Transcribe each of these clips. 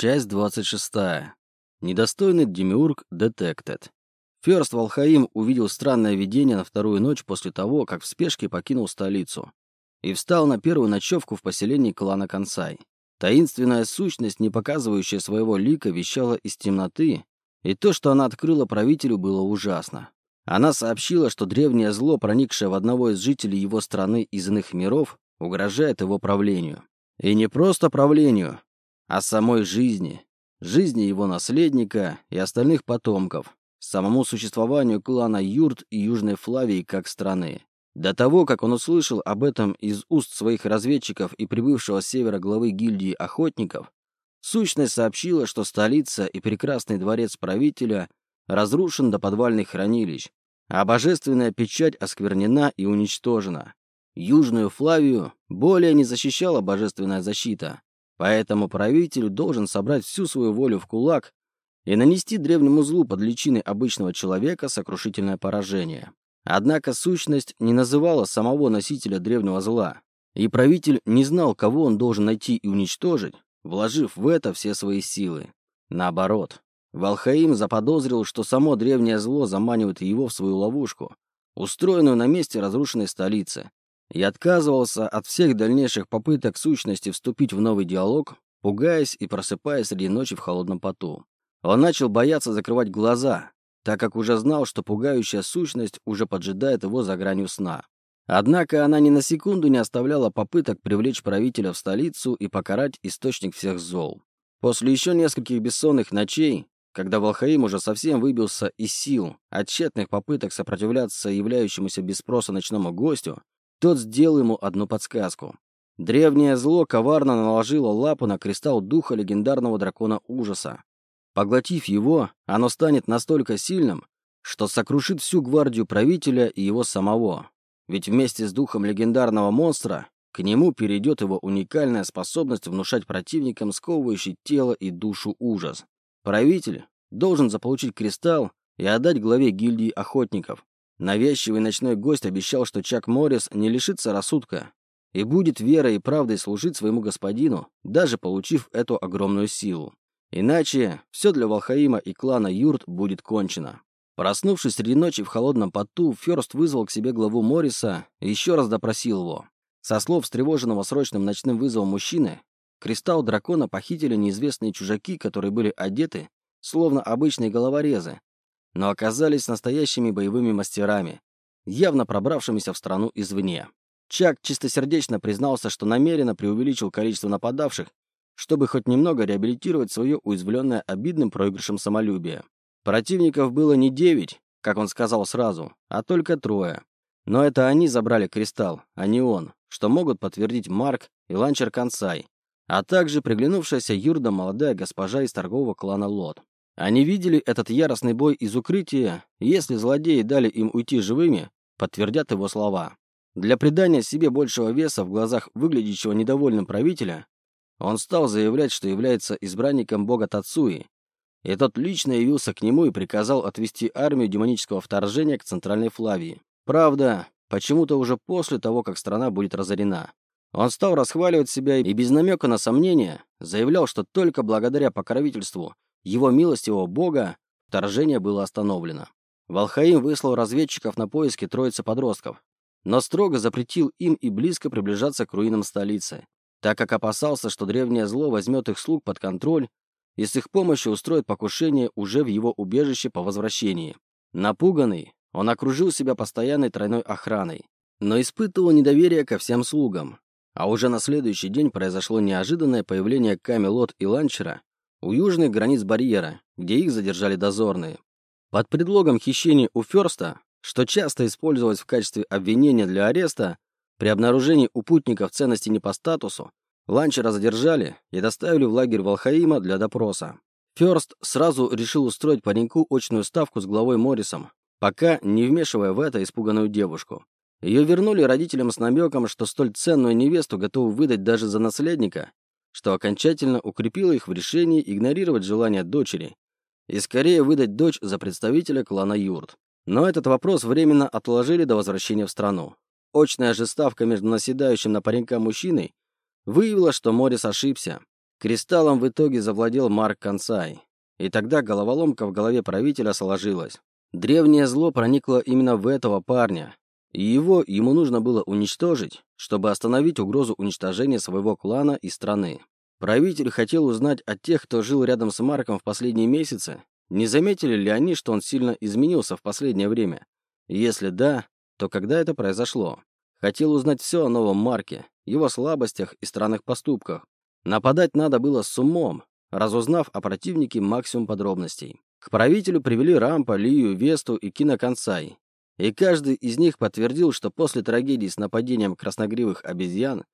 Часть 26. Недостойный Демиург Detected. Ферст Валхаим увидел странное видение на вторую ночь после того, как в спешке покинул столицу и встал на первую ночевку в поселении клана Консай. Таинственная сущность, не показывающая своего лика, вещала из темноты, и то, что она открыла правителю, было ужасно. Она сообщила, что древнее зло, проникшее в одного из жителей его страны из иных миров, угрожает его правлению. И не просто правлению, а самой жизни, жизни его наследника и остальных потомков, самому существованию клана Юрт и Южной Флавии как страны. До того, как он услышал об этом из уст своих разведчиков и прибывшего с севера главы гильдии охотников, сущность сообщила, что столица и прекрасный дворец правителя разрушен до подвальных хранилищ, а божественная печать осквернена и уничтожена. Южную Флавию более не защищала божественная защита, поэтому правитель должен собрать всю свою волю в кулак и нанести древнему злу под личиной обычного человека сокрушительное поражение. Однако сущность не называла самого носителя древнего зла, и правитель не знал, кого он должен найти и уничтожить, вложив в это все свои силы. Наоборот, Валхаим заподозрил, что само древнее зло заманивает его в свою ловушку, устроенную на месте разрушенной столицы, и отказывался от всех дальнейших попыток сущности вступить в новый диалог, пугаясь и просыпаясь среди ночи в холодном поту. Он начал бояться закрывать глаза, так как уже знал, что пугающая сущность уже поджидает его за гранью сна. Однако она ни на секунду не оставляла попыток привлечь правителя в столицу и покарать источник всех зол. После еще нескольких бессонных ночей, когда Волхаим уже совсем выбился из сил от тщетных попыток сопротивляться являющемуся без спроса ночному гостю, тот сделал ему одну подсказку. Древнее зло коварно наложило лапу на кристалл духа легендарного дракона ужаса. Поглотив его, оно станет настолько сильным, что сокрушит всю гвардию правителя и его самого. Ведь вместе с духом легендарного монстра к нему перейдет его уникальная способность внушать противникам сковывающий тело и душу ужас. Правитель должен заполучить кристалл и отдать главе гильдии охотников. Навязчивый ночной гость обещал, что Чак Моррис не лишится рассудка и будет верой и правдой служить своему господину, даже получив эту огромную силу. Иначе все для Валхаима и клана Юрт будет кончено. Проснувшись среди ночи в холодном поту, Ферст вызвал к себе главу Морриса и еще раз допросил его. Со слов встревоженного срочным ночным вызовом мужчины, кристалл дракона похитили неизвестные чужаки, которые были одеты, словно обычные головорезы, но оказались настоящими боевыми мастерами, явно пробравшимися в страну извне. Чак чистосердечно признался, что намеренно преувеличил количество нападавших, чтобы хоть немного реабилитировать свое уязвленное обидным проигрышем самолюбие. Противников было не девять, как он сказал сразу, а только трое. Но это они забрали кристалл, а не он, что могут подтвердить Марк и Ланчер Консай, а также приглянувшаяся Юрда молодая госпожа из торгового клана Лот. Они видели этот яростный бой из укрытия, если злодеи дали им уйти живыми, подтвердят его слова. Для придания себе большего веса в глазах выглядящего недовольным правителя, он стал заявлять, что является избранником бога Тацуи, и тот лично явился к нему и приказал отвести армию демонического вторжения к Центральной Флавии. Правда, почему-то уже после того, как страна будет разорена. Он стал расхваливать себя и без намека на сомнения заявлял, что только благодаря покровительству его милостивого бога вторжение было остановлено. Валхаим выслал разведчиков на поиски троицы подростков, но строго запретил им и близко приближаться к руинам столицы, так как опасался, что древнее зло возьмет их слуг под контроль и с их помощью устроит покушение уже в его убежище по возвращении. Напуганный, он окружил себя постоянной тройной охраной, но испытывал недоверие ко всем слугам. А уже на следующий день произошло неожиданное появление Камелот и Ланчера у южных границ барьера, где их задержали дозорные. Под предлогом хищения у Ферста, что часто использовалось в качестве обвинения для ареста, при обнаружении у путников ценности не по статусу, ланчера задержали и доставили в лагерь Валхаима для допроса. Ферст сразу решил устроить пареньку очную ставку с главой Моррисом, пока не вмешивая в это испуганную девушку. Ее вернули родителям с намеком, что столь ценную невесту готовы выдать даже за наследника, что окончательно укрепило их в решении игнорировать желания дочери и скорее выдать дочь за представителя клана Юрт. Но этот вопрос временно отложили до возвращения в страну. Очная же ставка между наседающим на паренька мужчиной выявила, что Морис ошибся. Кристаллом в итоге завладел Марк Консай. И тогда головоломка в голове правителя сложилась. Древнее зло проникло именно в этого парня, и его ему нужно было уничтожить, чтобы остановить угрозу уничтожения своего клана и страны. Правитель хотел узнать от тех, кто жил рядом с Марком в последние месяцы, не заметили ли они, что он сильно изменился в последнее время. Если да, то когда это произошло? Хотел узнать все о новом Марке, его слабостях и странных поступках. Нападать надо было с умом, разузнав о противнике максимум подробностей. К правителю привели Рампа, Лию, Весту и Киноконсай. И каждый из них подтвердил, что после трагедии с нападением красногривых обезьян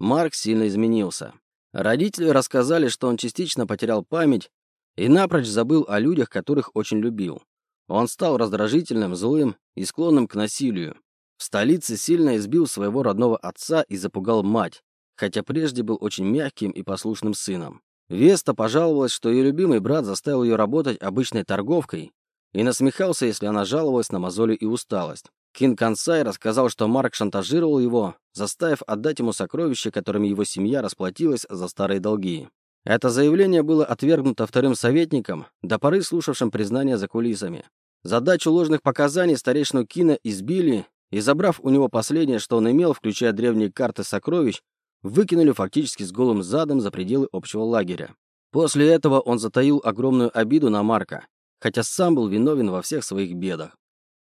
Марк сильно изменился. Родители рассказали, что он частично потерял память и напрочь забыл о людях, которых очень любил. Он стал раздражительным, злым и склонным к насилию. В столице сильно избил своего родного отца и запугал мать, хотя прежде был очень мягким и послушным сыном. Веста пожаловалась, что ее любимый брат заставил ее работать обычной торговкой и насмехался, если она жаловалась на мозоли и усталость. Кин Кансай рассказал, что Марк шантажировал его, заставив отдать ему сокровища, которыми его семья расплатилась за старые долги. Это заявление было отвергнуто вторым советником, до поры слушавшим признания за кулисами. Задачу ложных показаний старейшину Кина избили и, забрав у него последнее, что он имел, включая древние карты сокровищ, выкинули фактически с голым задом за пределы общего лагеря. После этого он затаил огромную обиду на Марка, хотя сам был виновен во всех своих бедах.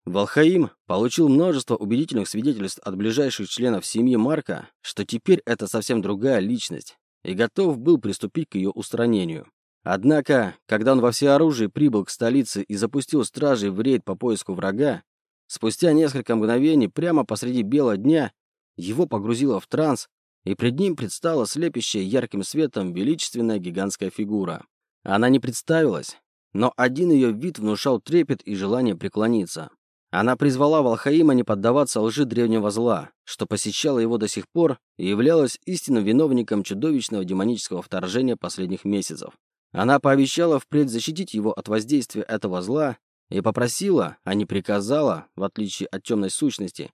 Валхаим получил множество убедительных свидетельств от ближайших членов семьи Марка, что теперь это совсем другая личность, и готов был приступить к ее устранению. Однако, когда он во всеоружии прибыл к столице и запустил стражей в рейд по поиску врага, спустя несколько мгновений прямо посреди бела дня его погрузило в транс, и пред ним предстала слепящая ярким светом величественная гигантская фигура. Она не представилась, но один ее вид внушал трепет и желание преклониться. Она призвала Валхаима не поддаваться лжи древнего зла, что посещало его до сих пор и являлось истинным виновником чудовищного демонического вторжения последних месяцев. Она пообещала впредь защитить его от воздействия этого зла и попросила, а не приказала, в отличие от темной сущности,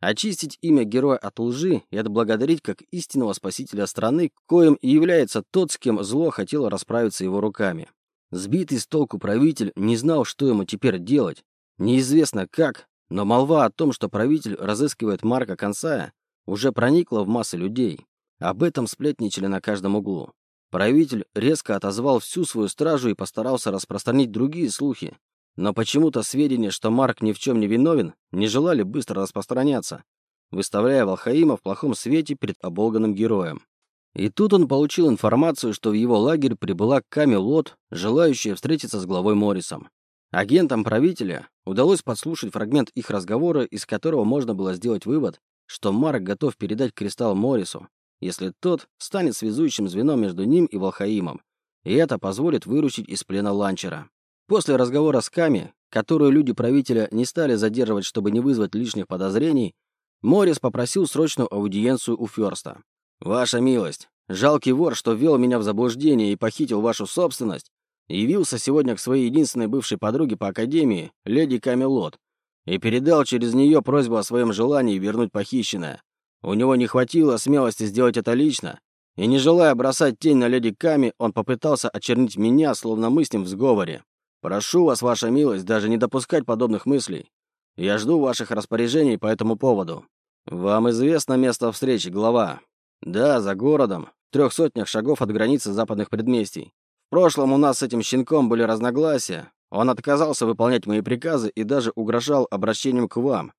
очистить имя героя от лжи и отблагодарить как истинного спасителя страны, коим и является тот, с кем зло хотело расправиться его руками. Сбитый с толку правитель не знал, что ему теперь делать. Неизвестно как, но молва о том, что правитель разыскивает Марка Консая, уже проникла в массы людей. Об этом сплетничали на каждом углу. Правитель резко отозвал всю свою стражу и постарался распространить другие слухи, но почему-то сведения, что Марк ни в чем не виновен, не желали быстро распространяться, выставляя Валхаима в плохом свете перед оболганным героем. И тут он получил информацию, что в его лагерь прибыла Ками Лот, желающая встретиться с главой Моррисом. Агентам правителя удалось подслушать фрагмент их разговора, из которого можно было сделать вывод, что Марк готов передать кристалл Моррису, если тот станет связующим звеном между ним и Валхаимом, и это позволит выручить из плена ланчера. После разговора с Ками, которую люди правителя не стали задерживать, чтобы не вызвать лишних подозрений, Моррис попросил срочную аудиенцию у Ферста. «Ваша милость, жалкий вор, что ввел меня в заблуждение и похитил вашу собственность, явился сегодня к своей единственной бывшей подруге по академии, леди Камелот, и передал через нее просьбу о своем желании вернуть похищенное. У него не хватило смелости сделать это лично, и не желая бросать тень на леди Ками, он попытался очернить меня, словно мы с ним в сговоре. Прошу вас, ваша милость, даже не допускать подобных мыслей. Я жду ваших распоряжений по этому поводу. Вам известно место встречи, глава? Да, за городом, в трех сотнях шагов от границы западных предместий. В прошлом у нас с этим щенком были разногласия. Он отказался выполнять мои приказы и даже угрожал обращением к вам.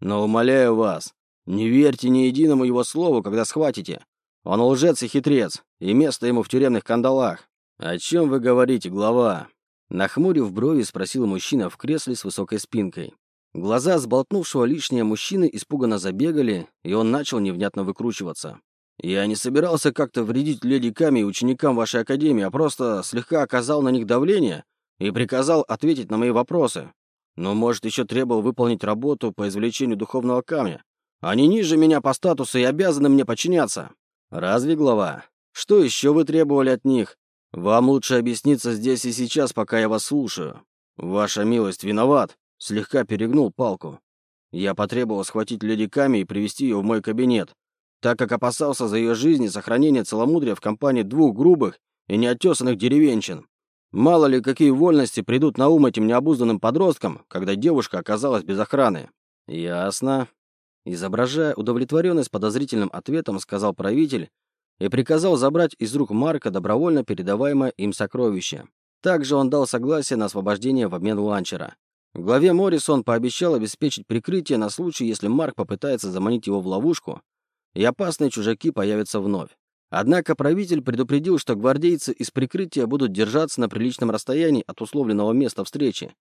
Но умоляю вас, не верьте ни единому его слову, когда схватите. Он лжец и хитрец, и место ему в тюремных кандалах. О чем вы говорите, глава? Нахмурив брови, спросил мужчина в кресле с высокой спинкой. Глаза сболтнувшего лишнее мужчины испуганно забегали, и он начал невнятно выкручиваться. «Я не собирался как-то вредить леди Ками и ученикам вашей академии, а просто слегка оказал на них давление и приказал ответить на мои вопросы. Но, может, еще требовал выполнить работу по извлечению духовного камня. Они ниже меня по статусу и обязаны мне подчиняться. Разве, глава? Что еще вы требовали от них? «Вам лучше объясниться здесь и сейчас, пока я вас слушаю. Ваша милость виноват», — слегка перегнул палку. Я потребовал схватить леди Ками и привести ее в мой кабинет, так как опасался за ее жизнь и сохранение целомудрия в компании двух грубых и неотесанных деревенщин. Мало ли, какие вольности придут на ум этим необузданным подросткам, когда девушка оказалась без охраны. Ясно. Изображая удовлетворенность подозрительным ответом, сказал правитель и приказал забрать из рук Марка добровольно передаваемое им сокровище. Также он дал согласие на освобождение в обмен ланчера. Главе Моррисон пообещал обеспечить прикрытие на случай, если Марк попытается заманить его в ловушку, и опасные чужаки появятся вновь. Однако правитель предупредил, что гвардейцы из прикрытия будут держаться на приличном расстоянии от условленного места встречи,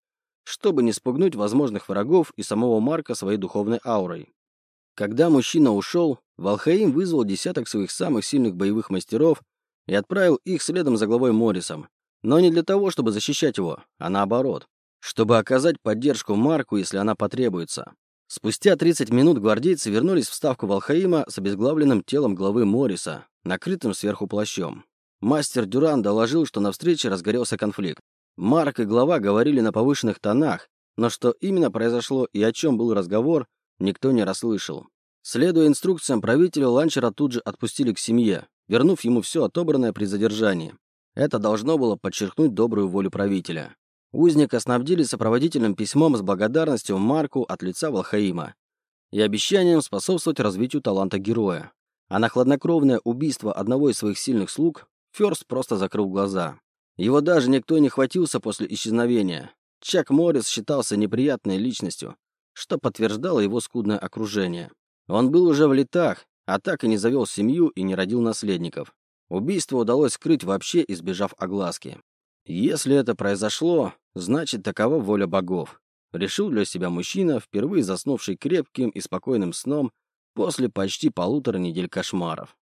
чтобы не спугнуть возможных врагов и самого Марка своей духовной аурой. Когда мужчина ушел, Валхаим вызвал десяток своих самых сильных боевых мастеров и отправил их следом за главой Моррисом. Но не для того, чтобы защищать его, а наоборот, чтобы оказать поддержку Марку, если она потребуется. Спустя 30 минут гвардейцы вернулись в ставку Валхаима с обезглавленным телом главы Морриса, накрытым сверху плащом. Мастер Дюран доложил, что на встрече разгорелся конфликт. Марк и глава говорили на повышенных тонах, но что именно произошло и о чем был разговор, никто не расслышал. Следуя инструкциям правителя, ланчера тут же отпустили к семье, вернув ему все отобранное при задержании. Это должно было подчеркнуть добрую волю правителя. Узника снабдили сопроводительным письмом с благодарностью Марку от лица Валхаима и обещанием способствовать развитию таланта героя. А на хладнокровное убийство одного из своих сильных слуг Фёрст просто закрыл глаза. Его даже никто не хватился после исчезновения. Чак Моррис считался неприятной личностью, что подтверждало его скудное окружение. Он был уже в летах, а так и не завел семью и не родил наследников. Убийство удалось скрыть вообще, избежав огласки. Если это произошло, значит, такова воля богов. Решил для себя мужчина, впервые заснувший крепким и спокойным сном после почти полутора недель кошмаров.